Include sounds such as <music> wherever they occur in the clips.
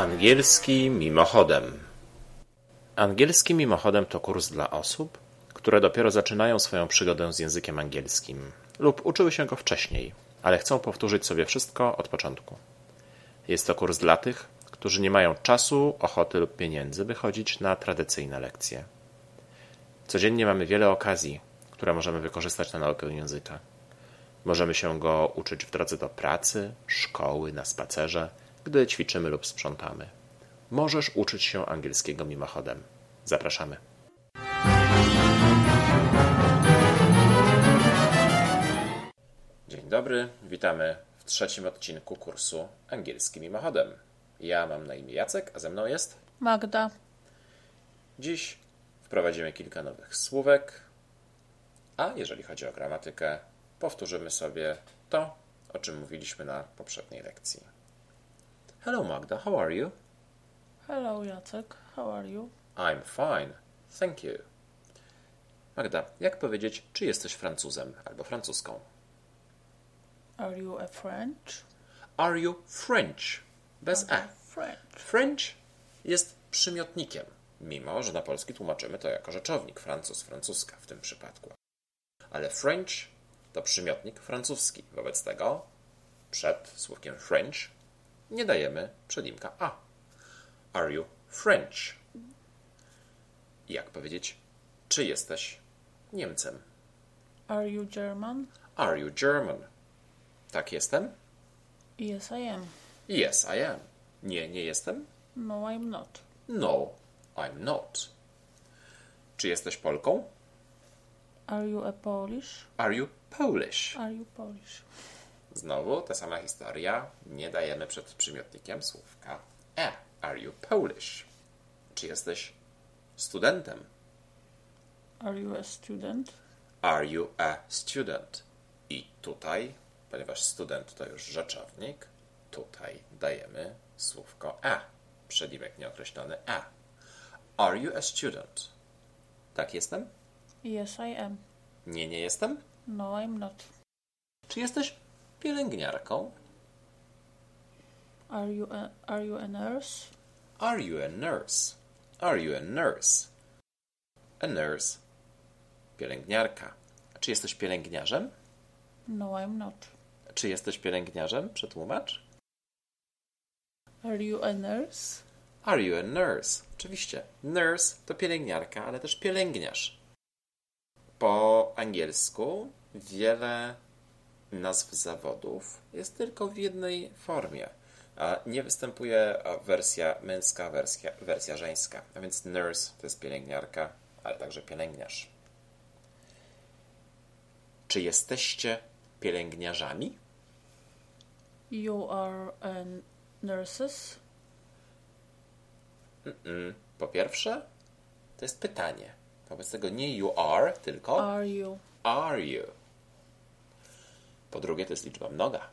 Angielski mimochodem. Angielski mimochodem to kurs dla osób, które dopiero zaczynają swoją przygodę z językiem angielskim lub uczyły się go wcześniej, ale chcą powtórzyć sobie wszystko od początku. Jest to kurs dla tych, którzy nie mają czasu, ochoty lub pieniędzy, by chodzić na tradycyjne lekcje. Codziennie mamy wiele okazji, które możemy wykorzystać na naukę języka. Możemy się go uczyć w drodze do pracy, szkoły, na spacerze, gdy ćwiczymy lub sprzątamy. Możesz uczyć się angielskiego mimochodem. Zapraszamy. Dzień dobry, witamy w trzecim odcinku kursu Angielski mimochodem. Ja mam na imię Jacek, a ze mną jest Magda. Dziś wprowadzimy kilka nowych słówek, a jeżeli chodzi o gramatykę, powtórzymy sobie to, o czym mówiliśmy na poprzedniej lekcji. Hello Magda, how are you? Hello Jacek, how are you? I'm fine, thank you. Magda, jak powiedzieć, czy jesteś Francuzem albo Francuską? Are you a French? Are you French? Bez e. French. French jest przymiotnikiem, mimo że na polski tłumaczymy to jako rzeczownik Francuz, francuska w tym przypadku. Ale French to przymiotnik francuski. Wobec tego przed słówkiem French nie dajemy przedimka a. Are you French? Jak powiedzieć, czy jesteś Niemcem? Are you German? Are you German? Tak jestem? Yes, I am. Yes, I am. Nie, nie jestem? No, I'm not. No, I'm not. Czy jesteś Polką? Are you a Polish? Are you Polish? Are you Polish? Znowu ta sama historia. Nie dajemy przed przymiotnikiem słówka e. Are you Polish? Czy jesteś studentem? Are you a student? Are you a student? I tutaj, ponieważ student to już rzeczownik, tutaj dajemy słówko a. Przedimek nieokreślony a. Are you a student? Tak jestem? Yes, I am. Nie, nie jestem? No, I'm not. Czy jesteś pielęgniarką? Are you a, are you a nurse? Are you a nurse? Are you a nurse? A nurse. Pielęgniarka. Czy jesteś pielęgniarzem? No, I'm not. Czy jesteś pielęgniarzem? Przetłumacz. Are you a nurse? Are you a nurse? Oczywiście. Nurse to pielęgniarka, ale też pielęgniarz. Po angielsku wiele nazw zawodów jest tylko w jednej formie. Nie występuje wersja męska, wersja, wersja żeńska. A więc nurse to jest pielęgniarka, ale także pielęgniarz. Czy jesteście pielęgniarzami? You are a nurses? Mm, Po pierwsze, to jest pytanie. Wobec tego nie you are, tylko Are you? are you. Po drugie, to jest liczba mnoga.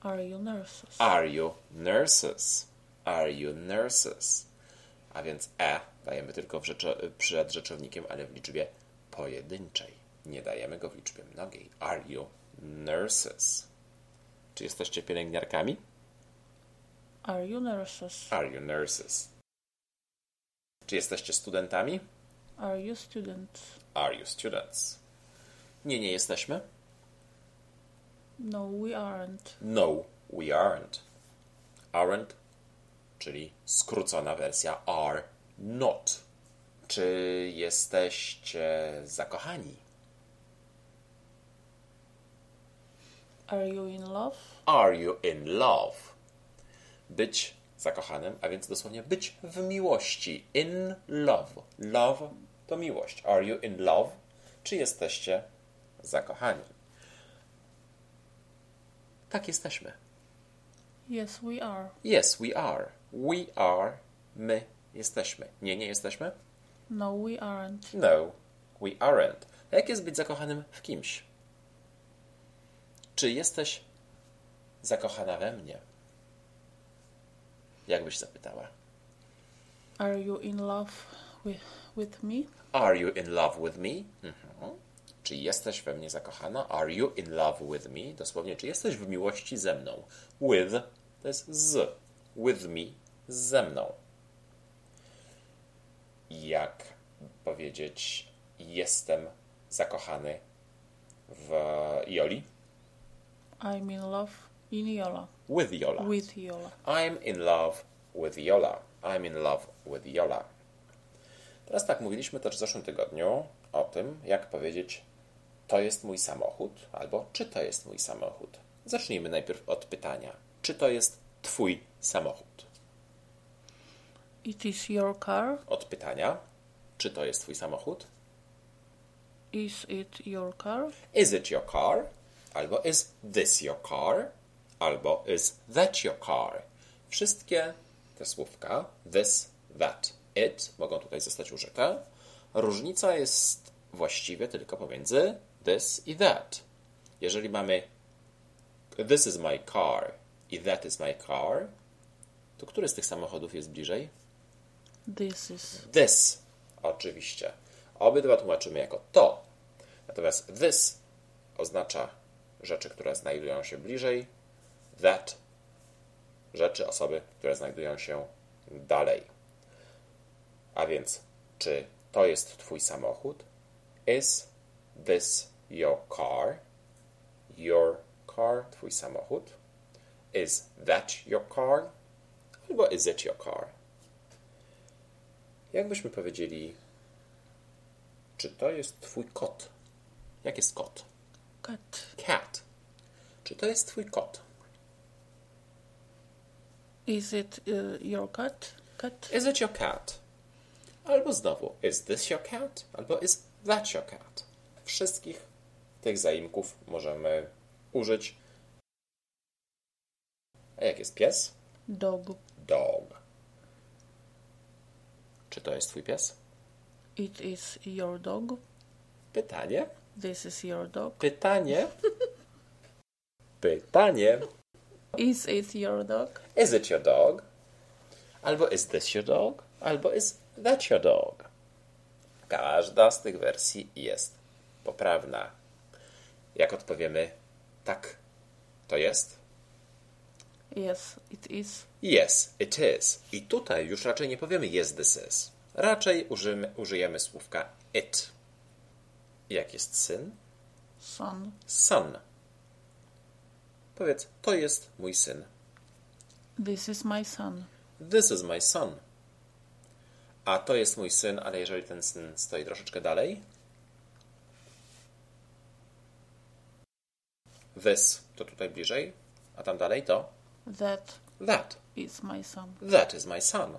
Are you nurses? Are you nurses? Are you nurses? A więc e dajemy tylko w rzeczo- przed rzeczownikiem, ale w liczbie pojedynczej. Nie dajemy go w liczbie mnogiej. Are you nurses? Czy jesteście pielęgniarkami? Are you nurses? Are you nurses? Czy jesteście studentami? Are you students? Are you students? Nie, nie jesteśmy. No, we aren't. No, we aren't. Aren't, czyli skrócona wersja are not. Czy jesteście zakochani? Are you in love? Are you in love? Być zakochanym, a więc dosłownie być w miłości. In love. Love to miłość. Are you in love? Czy jesteście zakochani? Tak jesteśmy. Yes, we are. Yes, we are. We are. My jesteśmy. Nie, nie jesteśmy? No, we aren't. No, we aren't. A jak jest być zakochanym w kimś? Czy jesteś zakochana we mnie? Jak byś zapytała? Are you in love with, with me? Are you in love with me? Mhm. Czy jesteś we mnie zakochana? Are you in love with me? Dosłownie, czy jesteś w miłości ze mną? With to jest z. With me ze mną. Jak powiedzieć jestem zakochany w Joli? I'm in love in Yola. With Jola. With Yola. I'm in love with Jola. I'm in love with Jola. Teraz tak, mówiliśmy też w zeszłym tygodniu o tym, jak powiedzieć to jest mój samochód, albo czy to jest mój samochód. Zacznijmy najpierw od pytania. Czy to jest twój samochód? It is your car. Od pytania. Czy to jest twój samochód? Is it your car? Is it your car? Albo is this your car? Albo is that your car? Wszystkie te słówka, this, that, it, mogą tutaj zostać użyte. Różnica jest właściwie tylko pomiędzy this i that. Jeżeli mamy this is my car i that is my car, to który z tych samochodów jest bliżej? This is. This, oczywiście. Obydwa tłumaczymy jako to. Natomiast this oznacza rzeczy, które znajdują się bliżej. That rzeczy, osoby, które znajdują się dalej. A więc, czy to jest Twój samochód? Is this your car? Your car, Twój samochód? Is that your car? Albo is it your car? Jakbyśmy powiedzieli, czy to jest Twój kot? Jak jest kot? Cat. Cat. Czy to jest Twój kot? Is it uh, your cat? Cat. Is it your cat? Albo znowu, is this your cat? Albo is that your cat? Wszystkich tych zaimków możemy użyć. A jak jest pies? Dog. Dog. Czy to jest Twój pies? It is your dog. Pytanie. This is your dog. Pytanie. <laughs> Pytanie. Is it your dog? Is it your dog? Albo is this your dog? Albo is that your dog? Każda z tych wersji jest poprawna. Jak odpowiemy tak, to jest? Yes, it is. Yes, it is. I tutaj już raczej nie powiemy yes, this is. Raczej użyjemy, użyjemy słówka it. Jak jest syn? Son. Son. Powiedz, to jest mój syn. This is my son. This is my son. A to jest mój syn, ale jeżeli ten syn stoi troszeczkę dalej. This to tutaj bliżej, a tam dalej to That that. is my son. That is my son.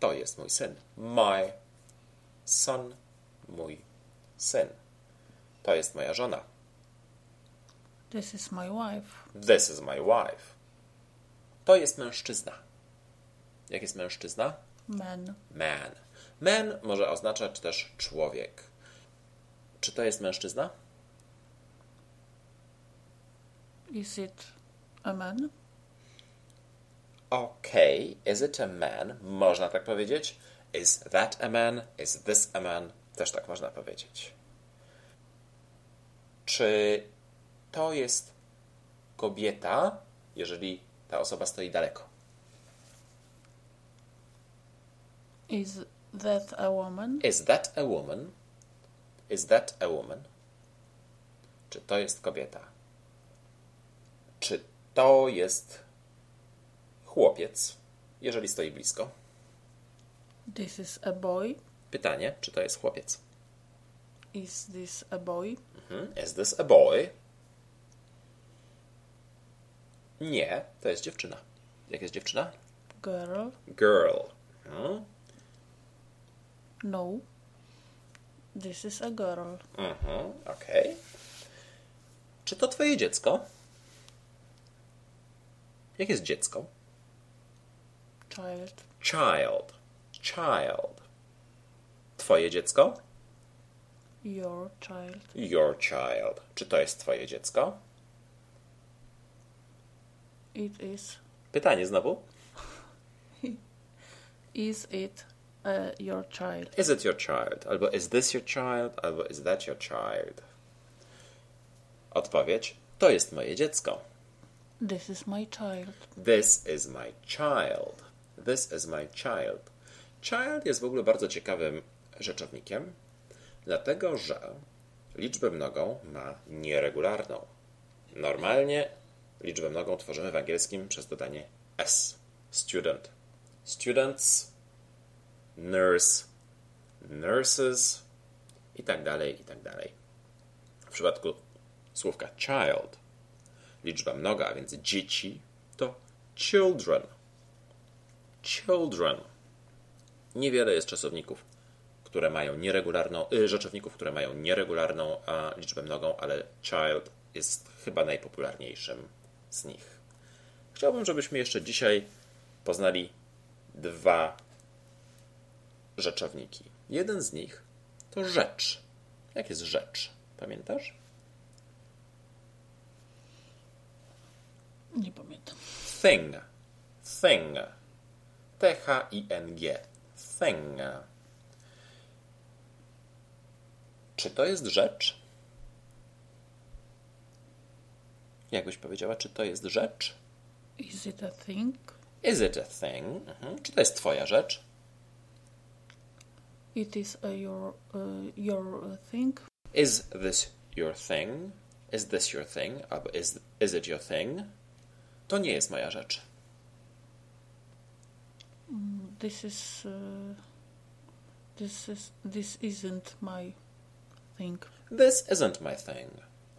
To jest mój syn. My son, mój syn. To jest moja żona. This is my wife. This is my wife. To jest mężczyzna. Jak jest mężczyzna? Man. Man. Man może oznaczać też człowiek. Czy to jest mężczyzna? Is it a man? Okay. Is it a man? Można tak powiedzieć. Is that a man? Is this a man? Też tak można powiedzieć. Czy to jest kobieta, jeżeli ta osoba stoi daleko? Is that a woman? Is that a woman? Is that a woman? Czy to jest kobieta? Czy to jest chłopiec, jeżeli stoi blisko? This is a boy. Pytanie, czy to jest chłopiec? Is this a boy? Mhm. Is this a boy? Nie, to jest dziewczyna. Jak jest dziewczyna? Girl? Girl. Mhm. No. This is a girl. Mhm. Okej. Czy to twoje dziecko? Jak jest dziecko? Child. Child. Child. Twoje dziecko? Your child. Your child. Czy to jest twoje dziecko? It is. Pytanie znowu. <laughs> Is it uh, your child? Is it your child? Albo is this your child? Albo is that your child? Odpowiedź. To jest moje dziecko. This is my child. This is my child. This is my child. Child jest w ogóle bardzo ciekawym rzeczownikiem, dlatego że liczbę mnogą ma nieregularną. Normalnie liczbę mnogą tworzymy w angielskim przez dodanie s. Student. Students. Nurse. Nurses. I tak dalej, i tak dalej. W przypadku słówka child liczba mnoga, a więc dzieci, to children. Children. Niewiele jest czasowników, które mają nieregularną, y, rzeczowników, które mają nieregularną liczbę mnogą, ale child jest chyba najpopularniejszym z nich. Chciałbym, żebyśmy jeszcze dzisiaj poznali dwa rzeczowniki. Jeden z nich to rzecz. Jak jest rzecz? Pamiętasz? Nie pamiętam. Thing. Thing. T-H-I-N-G. Thing. Czy to jest rzecz? Jak byś powiedziała, czy to jest rzecz? Is it a thing? Is it a thing? Mhm. Czy to jest twoja rzecz? It is a your uh, your thing. Is this your thing? Is this your thing? Albo is, is it your thing? To nie jest moja rzecz. This is uh, this is this isn't my thing. This isn't my thing.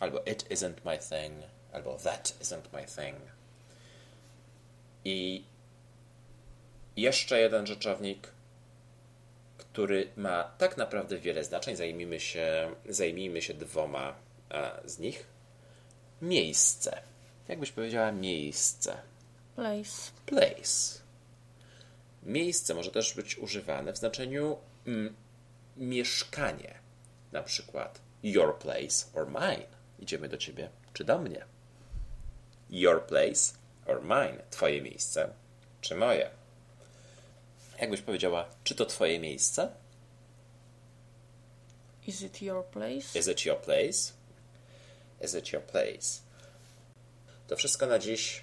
Albo it isn't my thing. Albo that isn't my thing. I jeszcze jeden rzeczownik, który ma tak naprawdę wiele znaczeń. Zajmijmy się, zajmijmy się dwoma a, z nich. Miejsce. Jakbyś powiedziała miejsce. Place. Place. Miejsce może też być używane w znaczeniu mm, mieszkanie. Na przykład your place or mine. Idziemy do ciebie czy do mnie. Your place or mine. Twoje miejsce czy moje. Jakbyś powiedziała, czy to twoje miejsce? Is it your place? Is it your place? Is it your place? To wszystko na dziś.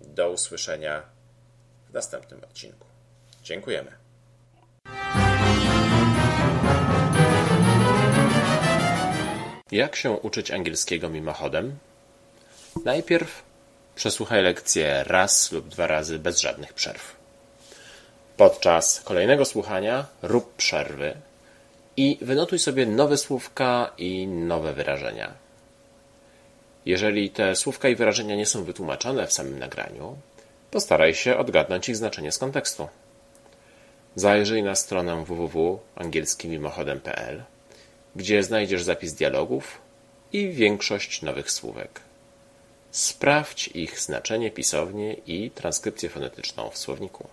Do usłyszenia w następnym odcinku. Dziękujemy. Jak się uczyć angielskiego mimochodem? Najpierw przesłuchaj lekcję raz lub dwa razy bez żadnych przerw. Podczas kolejnego słuchania rób przerwy i wynotuj sobie nowe słówka i nowe wyrażenia. Jeżeli te słówka i wyrażenia nie są wytłumaczone w samym nagraniu, postaraj się odgadnąć ich znaczenie z kontekstu. Zajrzyj na stronę www.angielskimimochodem.pl, gdzie znajdziesz zapis dialogów i większość nowych słówek. Sprawdź ich znaczenie pisownie i transkrypcję fonetyczną w słowniku.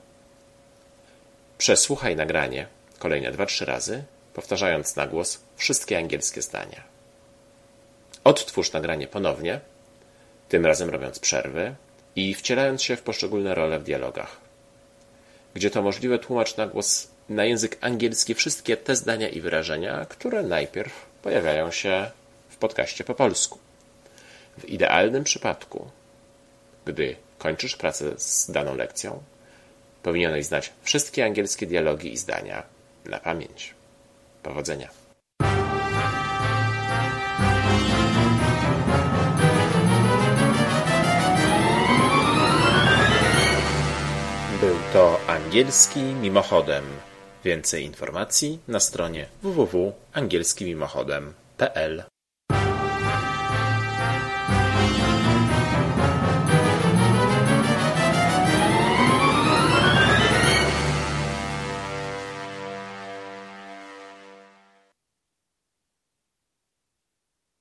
Przesłuchaj nagranie kolejne 2-3 razy, powtarzając na głos wszystkie angielskie zdania. Odtwórz nagranie ponownie, tym razem robiąc przerwy i wcielając się w poszczególne role w dialogach. Gdzie to możliwe, tłumacz na głos na język angielski wszystkie te zdania i wyrażenia, które najpierw pojawiają się w podcaście po polsku. W idealnym przypadku, gdy kończysz pracę z daną lekcją, powinieneś znać wszystkie angielskie dialogi i zdania na pamięć. Powodzenia. Angielski mimochodem. Więcej informacji na stronie www.angielskimimochodem.pl